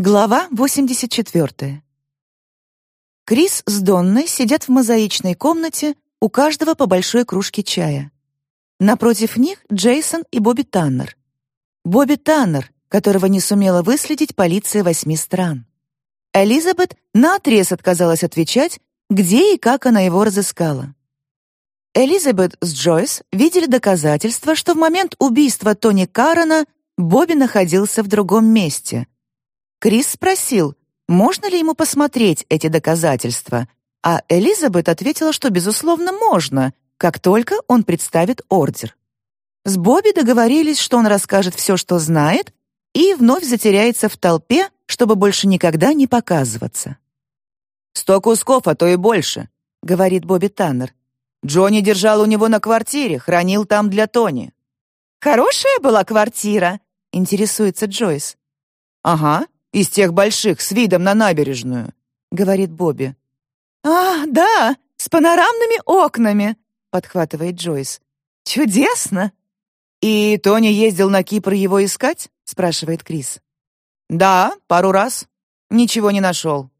Глава 84. Крис с Донной сидят в мозаичной комнате, у каждого по большой кружке чая. Напротив них Джейсон и Бобби Таннер. Бобби Таннер, которого не сумела выследить полиция восьми стран. Элизабет наотрез отказалась отвечать, где и как она его разыскала. Элизабет с Джойс видели доказательства, что в момент убийства Тони Каррона Бобби находился в другом месте — Крис спросил, можно ли ему посмотреть эти доказательства, а Элизабет ответила, что, безусловно, можно, как только он представит ордер. С Бобби договорились, что он расскажет все, что знает, и вновь затеряется в толпе, чтобы больше никогда не показываться. «Сто кусков, а то и больше», — говорит Бобби Таннер. «Джонни держал у него на квартире, хранил там для Тони». «Хорошая была квартира?» — интересуется Джойс. «Ага, из тех больших, с видом на набережную», — говорит Бобби. «А, да, с панорамными окнами», — подхватывает Джойс. «Чудесно!» «И Тони ездил на Кипр его искать?» — спрашивает Крис. «Да, пару раз. Ничего не нашел.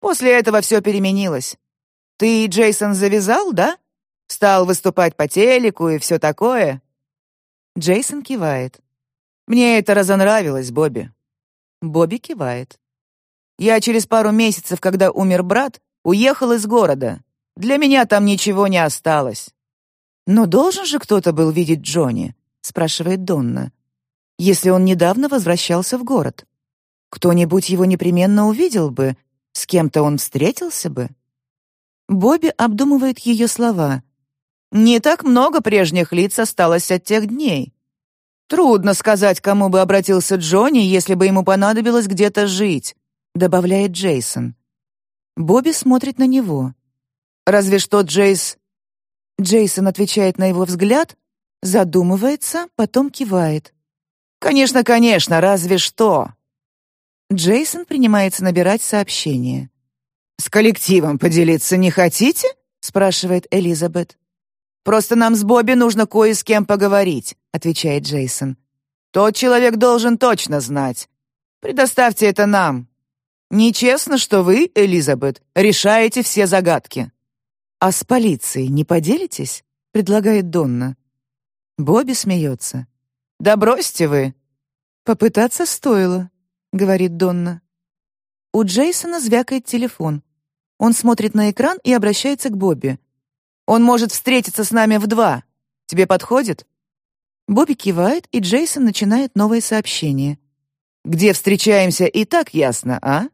После этого все переменилось. Ты, Джейсон, завязал, да? Стал выступать по телеку и все такое?» Джейсон кивает. «Мне это разонравилось, Бобби. Бобби кивает. «Я через пару месяцев, когда умер брат, уехал из города. Для меня там ничего не осталось». «Но должен же кто-то был видеть Джонни?» — спрашивает Донна. «Если он недавно возвращался в город. Кто-нибудь его непременно увидел бы, с кем-то он встретился бы». Бобби обдумывает ее слова. «Не так много прежних лиц осталось от тех дней. Трудно сказать, кому бы обратился Джонни, если бы ему понадобилось где-то жить, добавляет Джейсон. Бобби смотрит на него. Разве что Джейс Джейсон отвечает на его взгляд, задумывается, потом кивает. Конечно, конечно, разве что. Джейсон принимается набирать сообщение. С коллективом поделиться не хотите? спрашивает Элизабет. Просто нам с Бобби нужно кое с кем поговорить отвечает Джейсон. Тот человек должен точно знать. Предоставьте это нам. Нечестно, что вы, Элизабет, решаете все загадки. А с полицией не поделитесь? предлагает Донна. Бобби смеется. Да бросьте вы. Попытаться стоило, говорит Донна. У Джейсона звякает телефон. Он смотрит на экран и обращается к Бобби. Он может встретиться с нами в два. Тебе подходит? Бобби кивает, и Джейсон начинает новое сообщение. «Где встречаемся, и так ясно, а?»